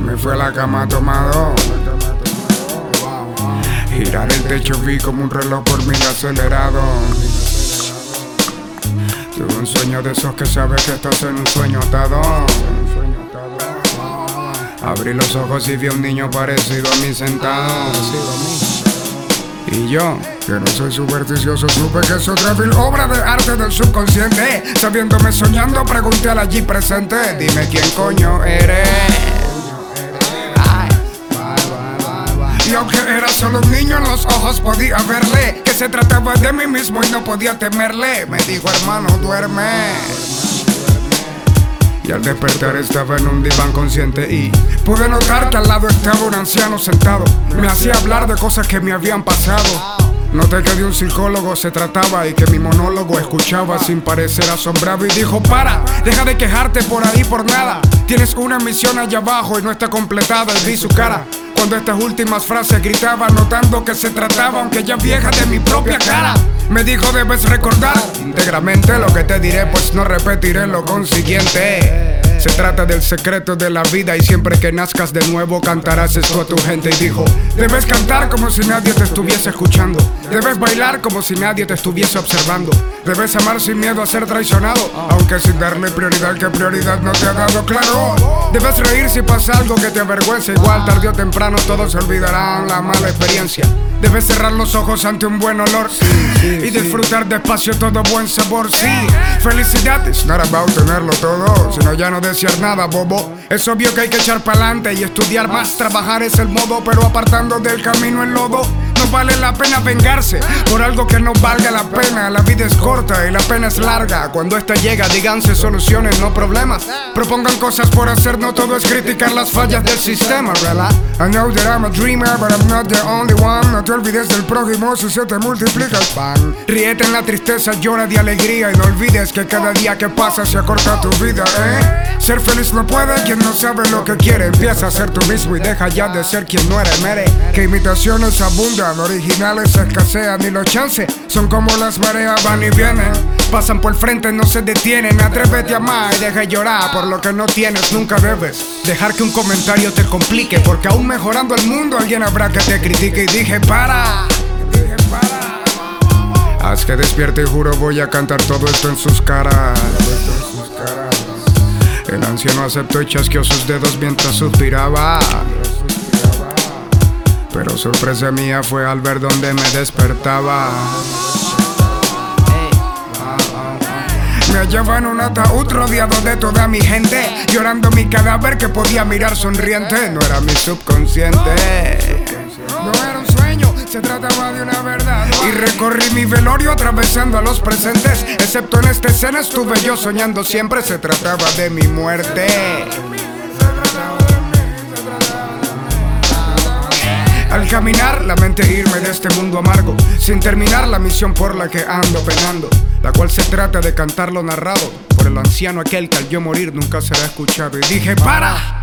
me fui a la cama tomado. Girar el techo vi como un reloj por mil acelerado. Tuve un sueño de esos que sabes que estás en un sueño atado. Abrí los ojos y vi a un niño parecido a mí sentado. Y yo, que no soy supersticioso, supe que es otra vil obra de arte del subconsciente. Sabiéndome soñando, pregunté al allí presente: Dime quién coño eres. Y aunque era solo un niño, en los ojos podía verle que se trataba de mí mismo y no podía temerle. Me dijo, hermano, duerme. Y al despertar estaba en un diván consciente y pude notar que al lado estaba un anciano sentado. Me hacía hablar de cosas que me habían pasado. Noté que de un psicólogo se trataba y que mi monólogo escuchaba sin parecer asombrado y dijo, para, deja de quejarte por ahí por nada. Tienes una misión allá abajo y no está completada y vi su cara. Cuando estas últimas frases gritaba, notando que se trataba, aunque ya vieja, de mi propia cara. Me dijo, debes recordar íntegramente lo que te diré, pues no repetiré lo consiguiente. Se trata del secreto de la vida y siempre que nazcas de nuevo cantarás esto a tu gente y dijo, debes cantar como si nadie te estuviese escuchando, debes bailar como si nadie te estuviese observando, debes amar sin miedo a ser traicionado, aunque sin darle prioridad que prioridad no te ha dado claro, debes reír si pasa algo que te avergüenza, igual tarde o temprano todos se olvidarán la mala experiencia. Debes cerrar los ojos ante un buen olor y disfrutar despacio todo buen sabor. Sí, felicidad es not about tenerlo todo, sino ya no desear nada, bobo. Es obvio que hay que echar pa'lante y estudiar más. Trabajar es el modo, pero apartando del camino el lodo. No vale la pena vengarse por algo que no valga la pena. La vida es corta y la pena es larga. Cuando esta llega, díganse soluciones, no problemas. Propongan cosas por hacer, no todo es criticar las fallas del sistema, ¿verdad? I know that I'm a dreamer, but I'm not the only one. No te olvides del prójimo si se te multiplica el pan. Ríete en la tristeza, llora de alegría y no olvides que cada día que pasa se acorta tu vida, ¿eh? Ser feliz no puede, quien no sabe lo que quiere. Empieza a ser tú mismo y deja ya de ser quien no eres, mere. Que imitaciones abundan, originales escasean y los chances son como las mareas van y vienen. Pasan por el frente, no se detienen. Atrévete a amar y deja de llorar por lo que no tienes, nunca debes. Dejar que un comentario te complique, porque aún mejorando el mundo alguien habrá que te critique. Y dije, para. Dije, para. Haz que despierte y juro voy a cantar todo esto en sus caras. El anciano aceptó y chasqueó sus dedos mientras suspiraba. Pero sorpresa mía fue al ver donde me despertaba. Me hallaba en un ataúd rodeado de toda mi gente, llorando mi cadáver que podía mirar sonriente. No era mi subconsciente. No era un sueño, se trataba de una verdad. Y recorrí mi velorio atravesando a los presentes. Excepto en esta escena estuve yo soñando siempre. Se trataba de mi muerte. Al caminar, la mente irme de este mundo amargo, sin terminar la misión por la que ando penando, la cual se trata de cantar lo narrado por el anciano aquel que al yo morir nunca será escuchado. Y dije, ¡para!